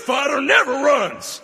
fighter never runs.